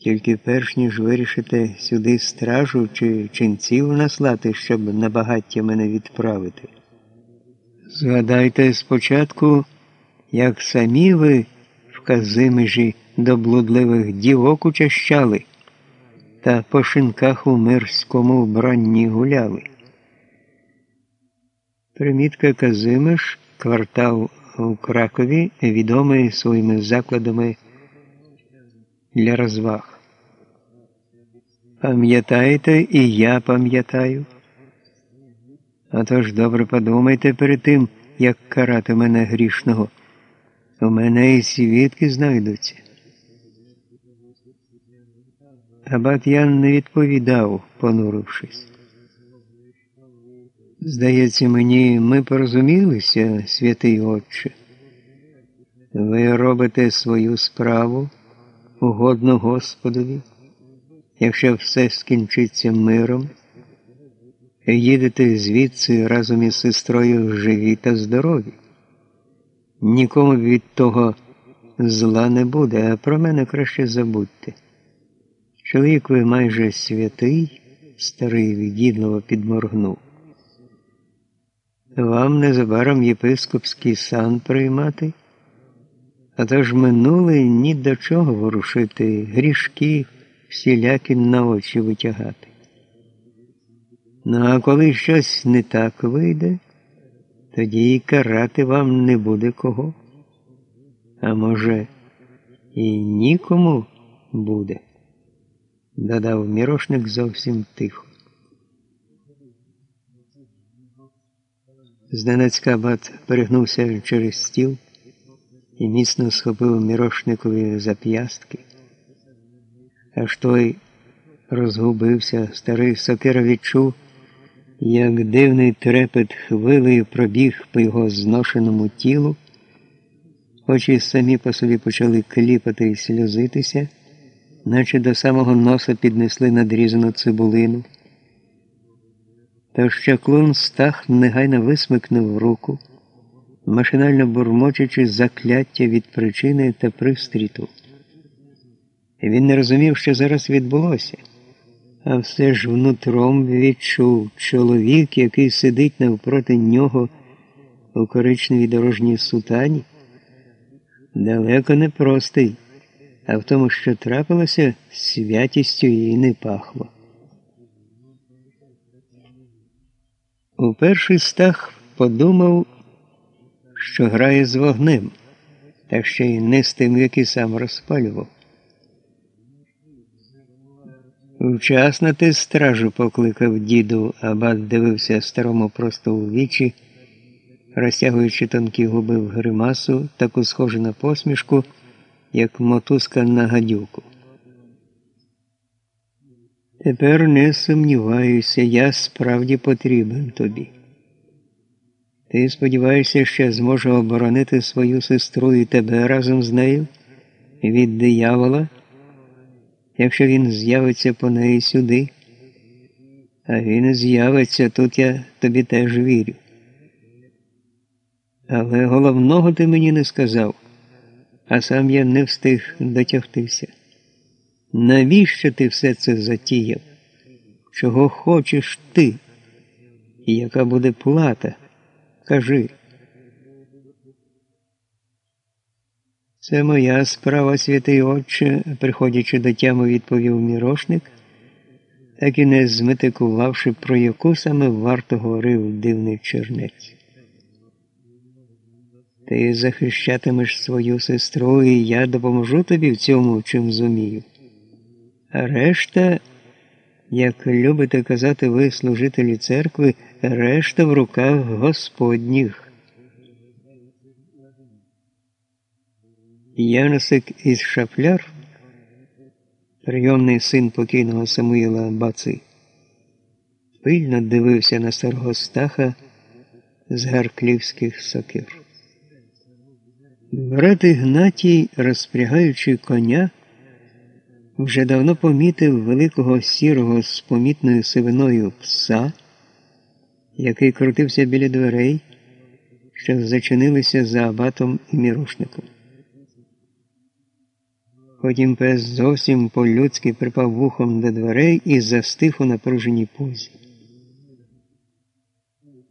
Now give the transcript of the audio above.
Тільки перш ніж вирішите сюди стражу чи ченців наслати, щоб на багаття мене відправити. Згадайте спочатку, як самі ви в Казимежі до блудливих дівок учащали та по шинках у мирському вбранні гуляли. Примітка Казимеш, квартал у Кракові, відомий своїми закладами для розваг. Пам'ятаєте, і я пам'ятаю. Отож добре подумайте перед тим, як карати мене грішного. У мене і свідки знайдуться. Абат Ян не відповідав, понурившись. Здається мені, ми порозумілися, святий Отче. Ви робите свою справу угодно Господові, якщо все скінчиться миром, їдете звідси разом із сестрою живі та здорові. Нікому від того зла не буде, а про мене краще забудьте. Чоловік ви майже святий, старий відідливо підморгнув. Вам незабаром єпископський сан приймати, а то ж минуле ні до чого ворушити, грішки всілякі на очі витягати. Ну а коли щось не так вийде, тоді і карати вам не буде кого. А може, і нікому буде, додав мірошник зовсім тихо. Зненацька бат перегнувся через стіл і міцно схопив мірошникові зап'ястки. Аж той розгубився, старий сокира відчув, як дивний трепет хвилею пробіг по його зношеному тілу, очі самі по собі почали кліпати і сльозитися, наче до самого носа піднесли надрізану цибулину. Та щаклун стах негайно висмикнув руку, машинально бурмочучи закляття від причини та пристріту. Він не розумів, що зараз відбулося, а все ж внутром відчув чоловік, який сидить навпроти нього у коричневій дорожній сутані, далеко не простий, а в тому, що трапилося, святістю їй не пахло. У перший стах подумав, що грає з вогнем, та ще й не з тим, який сам розпалював. Вчасно ти стражу покликав діду, абат дивився старому просто у вічі, розтягуючи тонкі губи в гримасу, таку схожу на посмішку, як мотузка на гадюку. Тепер не сумніваюся, я справді потрібен тобі. Ти сподіваєшся, що зможу оборонити свою сестру і тебе разом з нею від диявола, якщо він з'явиться по неї сюди, а він з'явиться тут я тобі теж вірю. Але головного ти мені не сказав, а сам я не встиг дотягтися. Навіщо ти все це затіяв? Чого хочеш ти? І яка буде плата? Кажи. Це моя справа, святий Отче, приходячи до тями, відповів мірошник, так і не зметикувавши, про яку саме варто говорив дивний чернець. Ти захищатимеш свою сестру, і я допоможу тобі в цьому, чим зумію. А решта, як любите казати ви, служителі церкви, решта в руках Господніх. Яносик із Шафляр, прийомний син покійного Самуїла Баци, пильно дивився на старого стаха з гарклівських сокир. Брат Ігнатій, розпрягаючи коня, вже давно помітив великого сірого з помітною сивиною пса, який крутився біля дверей, що зачинилися за абатом і мірушником. Потім пес зовсім по-людськи припав вухом до дверей і застиг у напруженій позі.